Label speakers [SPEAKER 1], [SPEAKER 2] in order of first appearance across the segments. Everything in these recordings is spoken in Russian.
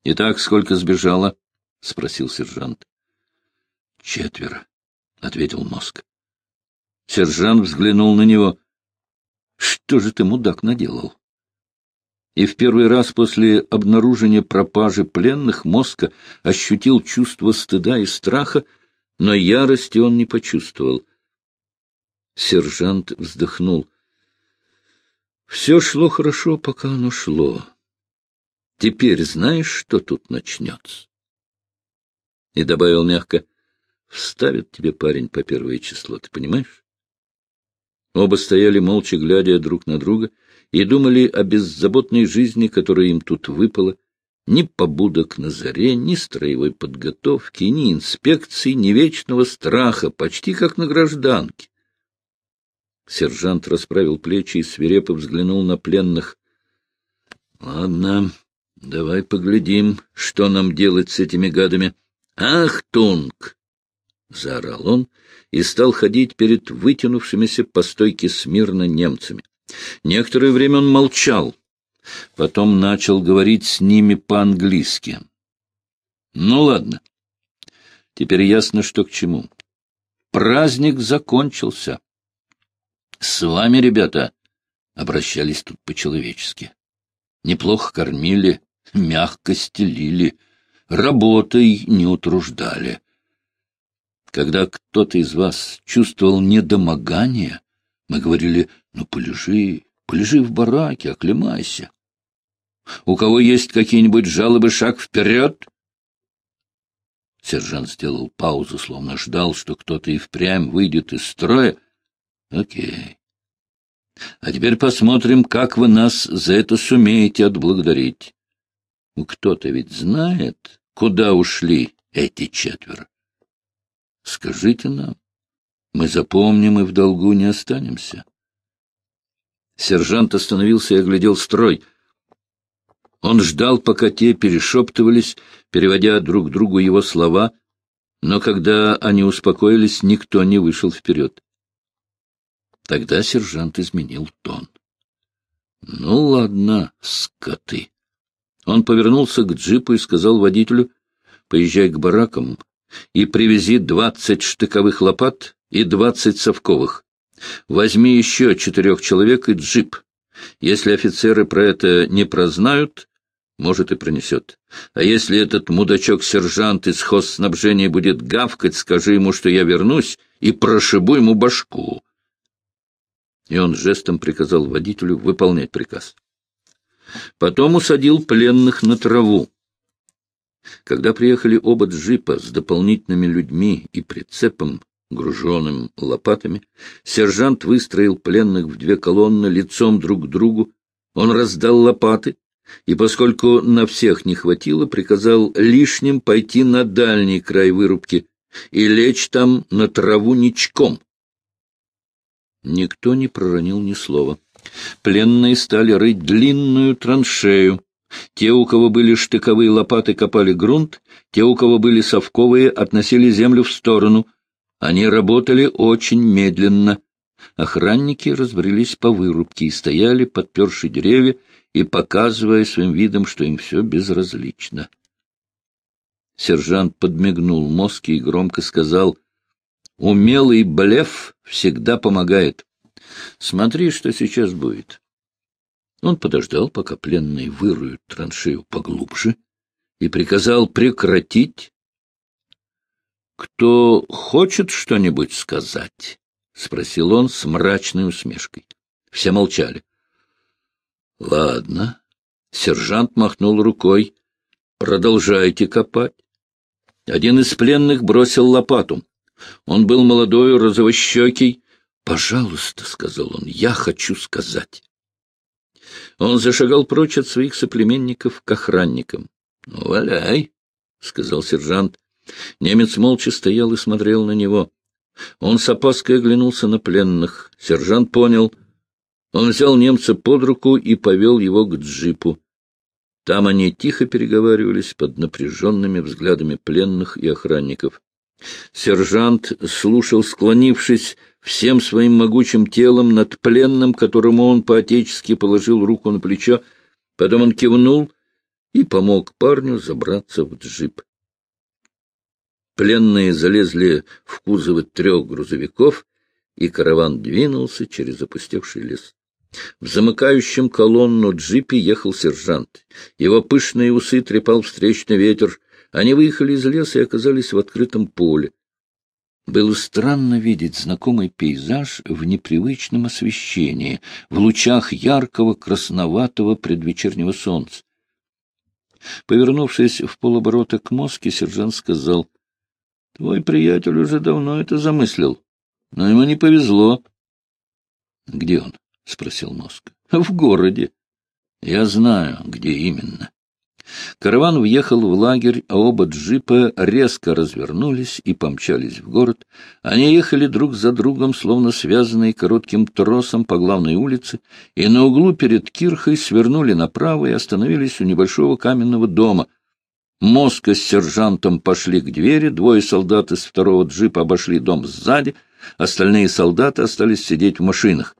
[SPEAKER 1] — Итак, сколько сбежало? — спросил сержант. — Четверо, — ответил мозг. Сержант взглянул на него. — Что же ты, мудак, наделал? И в первый раз после обнаружения пропажи пленных мозга ощутил чувство стыда и страха, но ярости он не почувствовал. Сержант вздохнул. Все шло хорошо, пока оно шло. Теперь знаешь, что тут начнется? И добавил мягко, вставит тебе парень по первое число, ты понимаешь? Оба стояли молча, глядя друг на друга, и думали о беззаботной жизни, которая им тут выпала. Ни побудок на заре, ни строевой подготовки, ни инспекции, ни вечного страха, почти как на гражданке. Сержант расправил плечи и свирепо взглянул на пленных. — Ладно, давай поглядим, что нам делать с этими гадами. — Ах, Тунг! — заорал он и стал ходить перед вытянувшимися по стойке смирно немцами. Некоторое время он молчал, потом начал говорить с ними по-английски. Ну, ладно. Теперь ясно, что к чему. Праздник закончился. С вами, ребята, обращались тут по-человечески. Неплохо кормили, мягко стелили, работой не утруждали. Когда кто-то из вас чувствовал недомогание, мы говорили, ну, полежи, полежи в бараке, оклемайся. У кого есть какие-нибудь жалобы, шаг вперед. Сержант сделал паузу, словно ждал, что кто-то и впрямь выйдет из строя. Окей. А теперь посмотрим, как вы нас за это сумеете отблагодарить. Кто-то ведь знает, куда ушли эти четверо. Скажите нам. Мы запомним и в долгу не останемся. Сержант остановился и оглядел строй. Он ждал, пока те перешептывались, переводя друг другу его слова, но когда они успокоились, никто не вышел вперед. Тогда сержант изменил тон. — Ну, ладно, скоты. Он повернулся к джипу и сказал водителю, — поезжай к баракам и привези двадцать штыковых лопат и двадцать совковых. Возьми еще четырех человек и джип. Если офицеры про это не прознают, может, и пронесет. А если этот мудачок-сержант из хозснабжения будет гавкать, скажи ему, что я вернусь, и прошибу ему башку. И он жестом приказал водителю выполнять приказ. Потом усадил пленных на траву. Когда приехали оба джипа с дополнительными людьми и прицепом, груженным лопатами, сержант выстроил пленных в две колонны лицом друг к другу. Он раздал лопаты, и, поскольку на всех не хватило, приказал лишним пойти на дальний край вырубки и лечь там на траву ничком. Никто не проронил ни слова. Пленные стали рыть длинную траншею. Те, у кого были штыковые лопаты, копали грунт, те, у кого были совковые, относили землю в сторону — они работали очень медленно. Охранники разбрелись по вырубке и стояли, подперши деревья и показывая своим видом, что им все безразлично. Сержант подмигнул мозги и громко сказал, «Умелый блеф всегда помогает. Смотри, что сейчас будет». Он подождал, пока пленные выруют траншею поглубже, и приказал прекратить «Кто хочет что-нибудь сказать?» — спросил он с мрачной усмешкой. Все молчали. «Ладно». Сержант махнул рукой. «Продолжайте копать». Один из пленных бросил лопату. Он был молодой, розовощекий. «Пожалуйста», — сказал он, — «я хочу сказать». Он зашагал прочь от своих соплеменников к охранникам. — Ну, валяй, — сказал сержант. Немец молча стоял и смотрел на него. Он с опаской оглянулся на пленных. Сержант понял. Он взял немца под руку и повел его к джипу. Там они тихо переговаривались под напряженными взглядами пленных и охранников. Сержант слушал, склонившись всем своим могучим телом над пленным, которому он по-отечески положил руку на плечо. Потом он кивнул и помог парню забраться в джип. Пленные залезли в кузовы трех грузовиков, и караван двинулся через опустевший лес. В замыкающем колонну джипе ехал сержант. Его пышные усы трепал встречный ветер. Они выехали из леса и оказались в открытом поле. Было странно видеть знакомый пейзаж в непривычном освещении, в лучах яркого красноватого предвечернего солнца. Повернувшись в полоборота к мозге, сержант сказал, — Твой приятель уже давно это замыслил, но ему не повезло. — Где он? — спросил мозг. — В городе. — Я знаю, где именно. Караван въехал в лагерь, а оба джипа резко развернулись и помчались в город. Они ехали друг за другом, словно связанные коротким тросом по главной улице, и на углу перед Кирхой свернули направо и остановились у небольшого каменного дома. Моска с сержантом пошли к двери, двое солдат из второго джипа обошли дом сзади, остальные солдаты остались сидеть в машинах.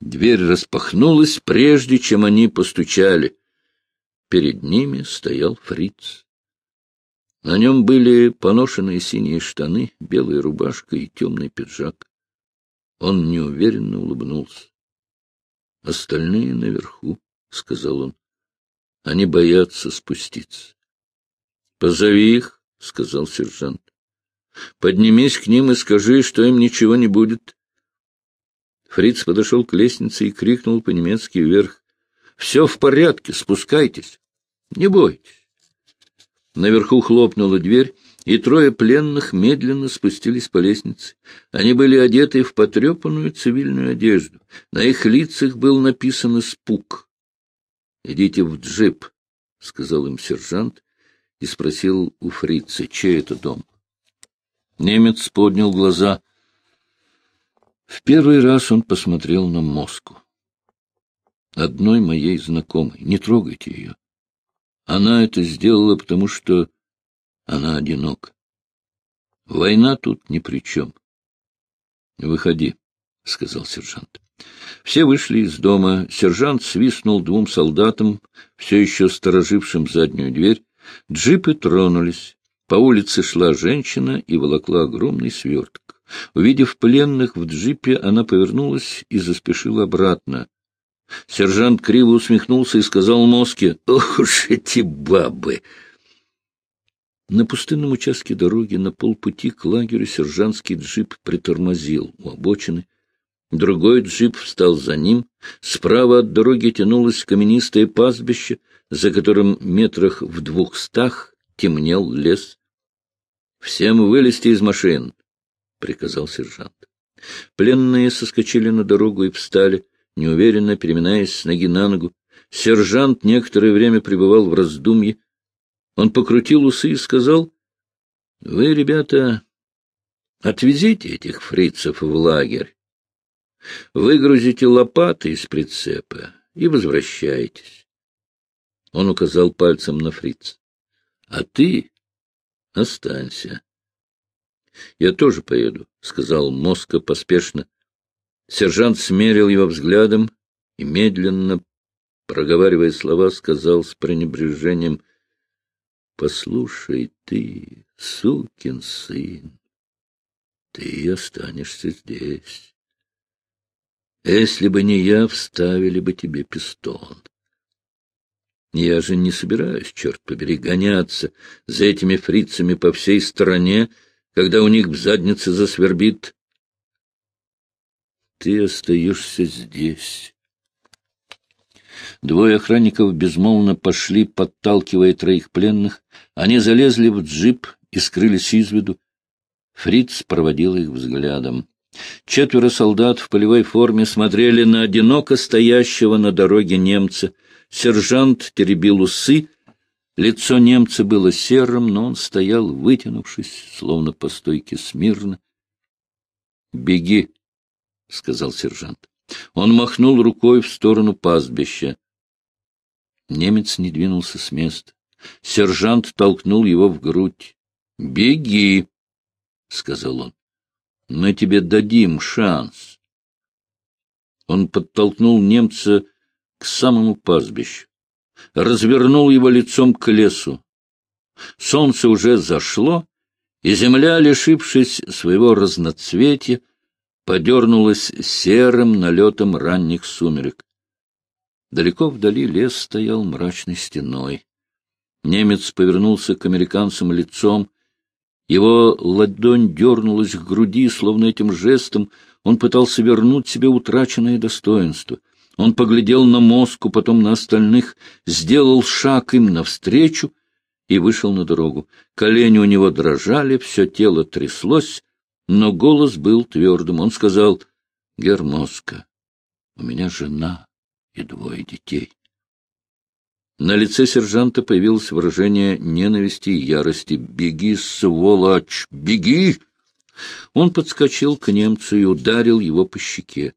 [SPEAKER 1] Дверь распахнулась, прежде чем они постучали. Перед ними стоял фриц. На нем были поношенные синие штаны, белая рубашка и темный пиджак. Он неуверенно улыбнулся. — Остальные наверху, — сказал он. — Они боятся спуститься. — Позови их, — сказал сержант. — Поднимись к ним и скажи, что им ничего не будет. Фриц подошел к лестнице и крикнул по-немецки вверх. Все в порядке, спускайтесь. Не бойтесь. Наверху хлопнула дверь, и трое пленных медленно спустились по лестнице. Они были одеты в потрепанную цивильную одежду. На их лицах был написан испуг. — Идите в джип, — сказал им сержант и спросил у фрица, чей это дом. Немец поднял глаза. В первый раз он посмотрел на Москву одной моей знакомой. Не трогайте ее. Она это сделала, потому что она одинока. Война тут ни при чем. — Выходи, — сказал сержант. Все вышли из дома. Сержант свистнул двум солдатам, все еще сторожившим заднюю дверь. Джипы тронулись. По улице шла женщина и волокла огромный сверток. Увидев пленных в джипе, она повернулась и заспешила обратно. Сержант криво усмехнулся и сказал Моске, «Ох уж эти бабы!» На пустынном участке дороги на полпути к лагерю сержантский джип притормозил у обочины. Другой джип встал за ним. Справа от дороги тянулось каменистое пастбище, за которым метрах в двухстах темнел лес. — Всем вылезти из машин! — приказал сержант. Пленные соскочили на дорогу и встали неуверенно переминаясь с ноги на ногу. Сержант некоторое время пребывал в раздумье. Он покрутил усы и сказал, — Вы, ребята, отвезите этих фрицев в лагерь. Выгрузите лопаты из прицепа и возвращайтесь. Он указал пальцем на фриц. — А ты останься. — Я тоже поеду, — сказал Моска поспешно. Сержант смерил его взглядом и, медленно, проговаривая слова, сказал с пренебрежением, — Послушай ты, сукин сын, ты останешься здесь. Если бы не я, вставили бы тебе пистон. Я же не собираюсь, черт побери, гоняться за этими фрицами по всей стране, когда у них в заднице засвербит ты остаешься здесь. Двое охранников безмолвно пошли, подталкивая троих пленных. Они залезли в джип и скрылись из виду. Фриц проводил их взглядом. Четверо солдат в полевой форме смотрели на одиноко стоящего на дороге немца. Сержант теребил усы. Лицо немца было серым, но он стоял, вытянувшись, словно по стойке смирно. — Беги, — сказал сержант. Он махнул рукой в сторону пастбища. Немец не двинулся с места. Сержант толкнул его в грудь. — Беги, — сказал он. — Мы тебе дадим шанс. Он подтолкнул немца к самому пастбищу. развернул его лицом к лесу. Солнце уже зашло, и земля, лишившись своего разноцветия, подернулась серым налетом ранних сумерек. Далеко вдали лес стоял мрачной стеной. Немец повернулся к американцам лицом. Его ладонь дернулась к груди, словно этим жестом он пытался вернуть себе утраченное достоинство. Он поглядел на Моску, потом на остальных, сделал шаг им навстречу и вышел на дорогу. Колени у него дрожали, все тело тряслось, но голос был твердым. Он сказал, — Гермоска, у меня жена и двое детей. На лице сержанта появилось выражение ненависти и ярости. «Беги, сволочь, беги!» Он подскочил к немцу и ударил его по щеке.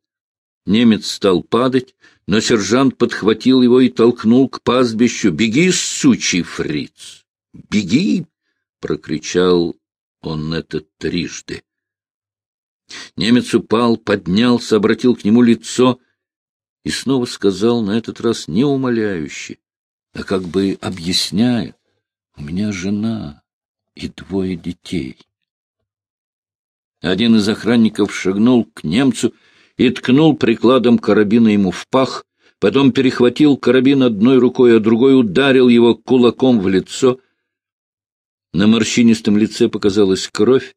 [SPEAKER 1] Немец стал падать, но сержант подхватил его и толкнул к пастбищу. «Беги, сучий фриц! Беги!» — прокричал он это трижды. Немец упал, поднялся, обратил к нему лицо и снова сказал на этот раз не умоляюще, а как бы объясняя, «У меня жена и двое детей». Один из охранников шагнул к немцу и ткнул прикладом карабина ему в пах, потом перехватил карабин одной рукой, а другой ударил его кулаком в лицо. На морщинистом лице показалась кровь,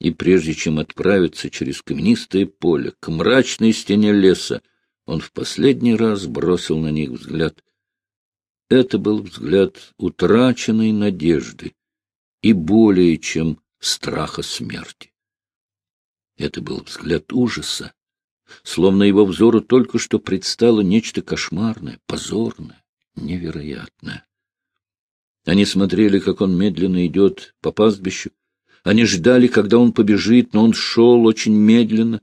[SPEAKER 1] и прежде чем отправиться через каменистое поле к мрачной стене леса, он в последний раз бросил на них взгляд. Это был взгляд утраченной надежды и более чем страха смерти. Это был взгляд ужаса, словно его взору только что предстало нечто кошмарное, позорное, невероятное. Они смотрели, как он медленно идет по пастбищу, они ждали, когда он побежит, но он шел очень медленно.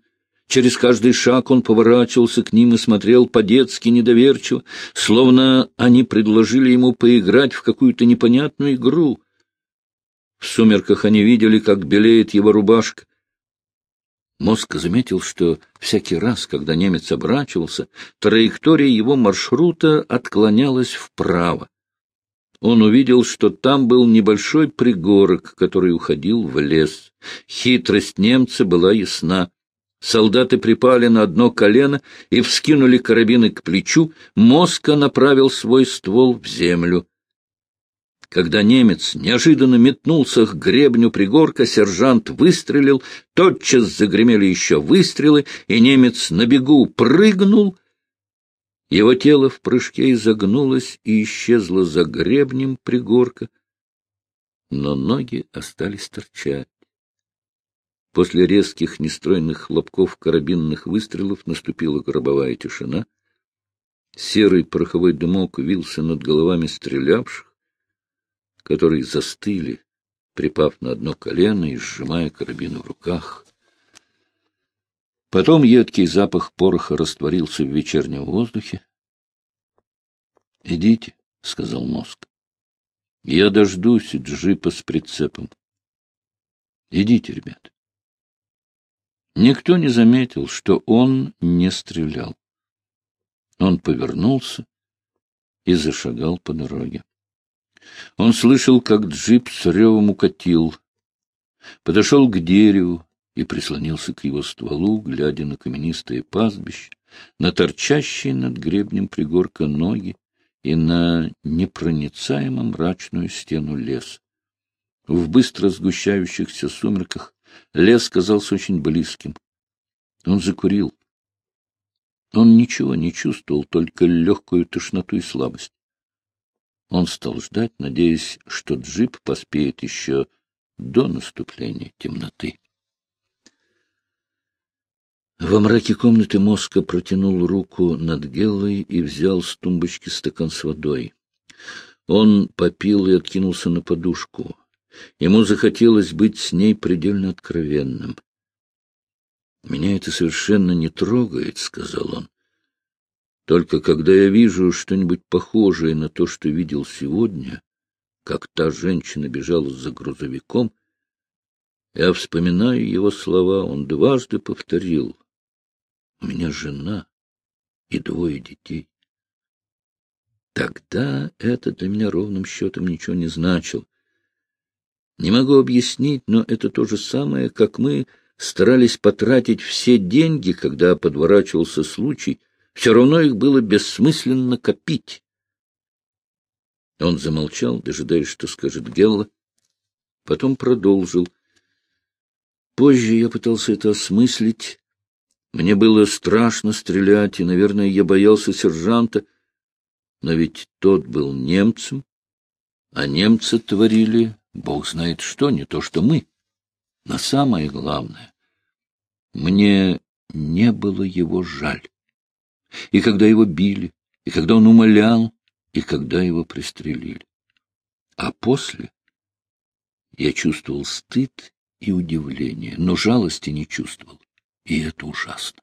[SPEAKER 1] Через каждый шаг он поворачивался к ним и смотрел по-детски недоверчиво, словно они предложили ему поиграть в какую-то непонятную игру. В сумерках они видели, как белеет его рубашка. Мозг заметил, что всякий раз, когда немец оборачивался, траектория его маршрута отклонялась вправо. Он увидел, что там был небольшой пригорок, который уходил в лес. Хитрость немца была ясна. Солдаты припали на одно колено и вскинули карабины к плечу. Моска направил свой ствол в землю. Когда немец неожиданно метнулся к гребню пригорка, сержант выстрелил, тотчас загремели еще выстрелы, и немец на бегу прыгнул. Его тело в прыжке изогнулось и исчезло за гребнем пригорка, но ноги остались торчать. После резких нестройных хлопков карабинных выстрелов наступила гробовая тишина. Серый пороховой дымок вился над головами стрелявших которые застыли, припав на одно колено и сжимая карабины в руках. Потом едкий запах пороха растворился в вечернем воздухе. — Идите, — сказал мозг. — Я дождусь джипа с прицепом. Идите, ребят. Никто не заметил, что он не стрелял. Он повернулся и зашагал по дороге. Он слышал, как джип с ревом укатил. Подошел к дереву и прислонился к его стволу, глядя на каменистое пастбище, на торчащие над гребнем пригорка ноги и на непроницаемо мрачную стену леса. В быстро сгущающихся сумерках лес казался очень близким. Он закурил. Он ничего не чувствовал, только легкую тошноту и слабость. Он стал ждать, надеясь, что джип поспеет еще до наступления темноты. Во мраке комнаты Моска протянул руку над Геллой и взял с тумбочки стакан с водой. Он попил и откинулся на подушку. Ему захотелось быть с ней предельно откровенным. «Меня это совершенно не трогает», — сказал он. Только когда я вижу что-нибудь похожее на то, что видел сегодня, как та женщина бежала за грузовиком, я вспоминаю его слова, он дважды повторил. У меня жена и двое детей. Тогда это для меня ровным счетом ничего не значило. Не могу объяснить, но это то же самое, как мы старались потратить все деньги, когда подворачивался случай, все равно их было бессмысленно копить. Он замолчал, дожидаясь, что скажет Гелла. Потом продолжил. Позже я пытался это осмыслить. Мне было страшно стрелять, и, наверное, я боялся сержанта. Но ведь тот был немцем, а немцы творили, бог знает что, не то что мы. Но самое главное, мне не было его жаль. И когда его били, и когда он умолял, и когда его пристрелили. А после я чувствовал стыд и удивление, но жалости не чувствовал, и это ужасно.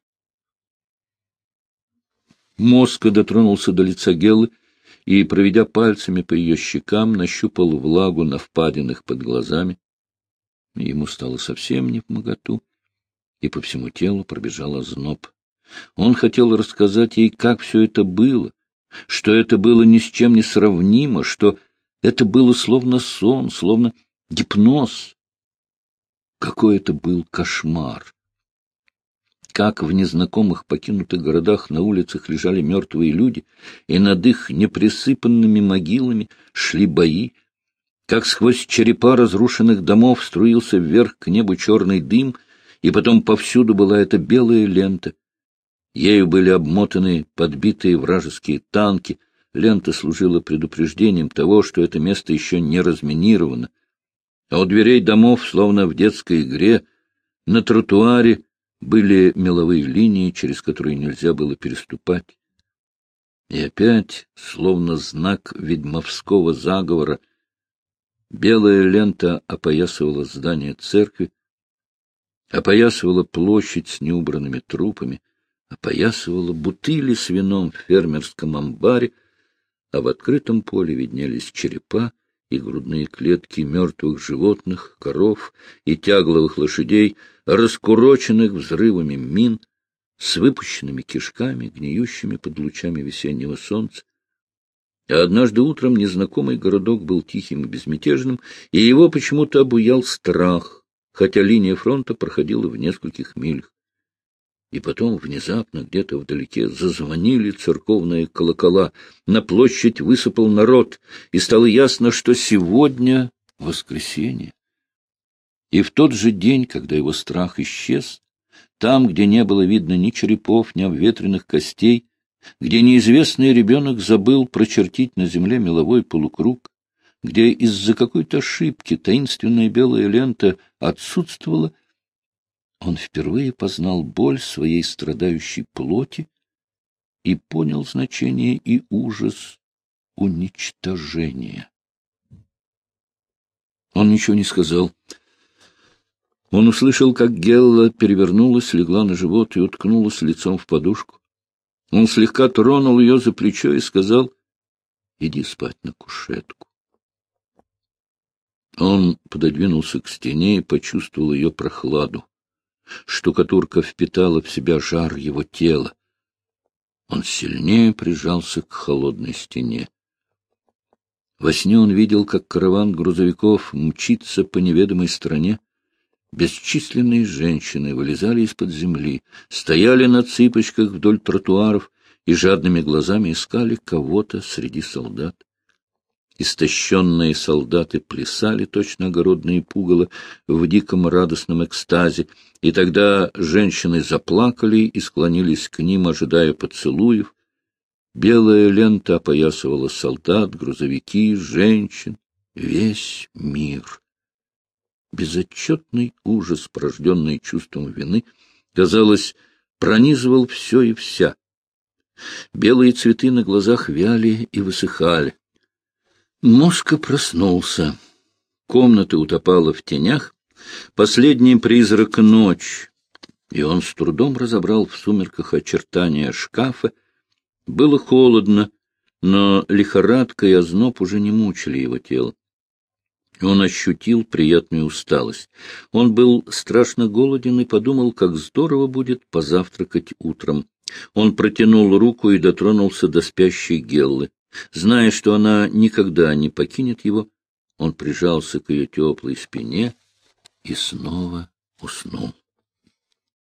[SPEAKER 1] Моска дотронулся до лица Гелы и, проведя пальцами по ее щекам, нащупал влагу на впадинах под глазами. Ему стало совсем не в моготу, и по всему телу пробежал озноб. Он хотел рассказать ей, как все это было, что это было ни с чем не сравнимо, что это было словно сон, словно гипноз. Какой это был кошмар! Как в незнакомых покинутых городах на улицах лежали мертвые люди, и над их неприсыпанными могилами шли бои, как сквозь черепа разрушенных домов струился вверх к небу черный дым, и потом повсюду была эта белая лента — Ею были обмотаны подбитые вражеские танки. Лента служила предупреждением того, что это место еще не разминировано. А у дверей домов, словно в детской игре, на тротуаре были меловые линии, через которые нельзя было переступать. И опять, словно знак ведьмовского заговора, белая лента опоясывала здание церкви, опоясывала площадь с неубранными трупами, опоясывала бутыли с вином в фермерском амбаре, а в открытом поле виднелись черепа и грудные клетки мертвых животных, коров и тягловых лошадей, раскуроченных взрывами мин, с выпущенными кишками, гниющими под лучами весеннего солнца. А однажды утром незнакомый городок был тихим и безмятежным, и его почему-то обуял страх, хотя линия фронта проходила в нескольких милях. И потом внезапно где-то вдалеке зазвонили церковные колокола, на площадь высыпал народ, и стало ясно, что сегодня воскресенье. И в тот же день, когда его страх исчез, там, где не было видно ни черепов, ни обветренных костей, где неизвестный ребенок забыл прочертить на земле меловой полукруг, где из-за какой-то ошибки таинственная белая лента отсутствовала, он впервые познал боль своей страдающей плоти и понял значение и ужас уничтожения. Он ничего не сказал. Он услышал, как Гелла перевернулась, легла на живот и уткнулась лицом в подушку. Он слегка тронул ее за плечо и сказал, — Иди спать на кушетку. Он пододвинулся к стене и почувствовал ее прохладу. Штукатурка впитала в себя жар его тела. Он сильнее прижался к холодной стене. Во сне он видел, как караван грузовиков мчится по неведомой стране. Бесчисленные женщины вылезали из-под земли, стояли на цыпочках вдоль тротуаров и жадными глазами искали кого-то среди солдат. Истощенные солдаты плясали, точно огородные пугало, в диком радостном экстазе, и тогда женщины заплакали и склонились к ним, ожидая поцелуев. Белая лента опоясывала солдат, грузовики, женщин, весь мир. Безотчетный ужас, порожденный чувством вины, казалось, пронизывал все и вся. Белые цветы на глазах вяли и высыхали. Моска проснулся. Комната утопала в тенях. Последний призрак — ночь. И он с трудом разобрал в сумерках очертания шкафа. Было холодно, но лихорадка и озноб уже не мучили его тело. Он ощутил приятную усталость. Он был страшно голоден и подумал, как здорово будет позавтракать утром. Он протянул руку и дотронулся до спящей Геллы. Зная, что она никогда не покинет его, он прижался к ее теплой спине и снова уснул.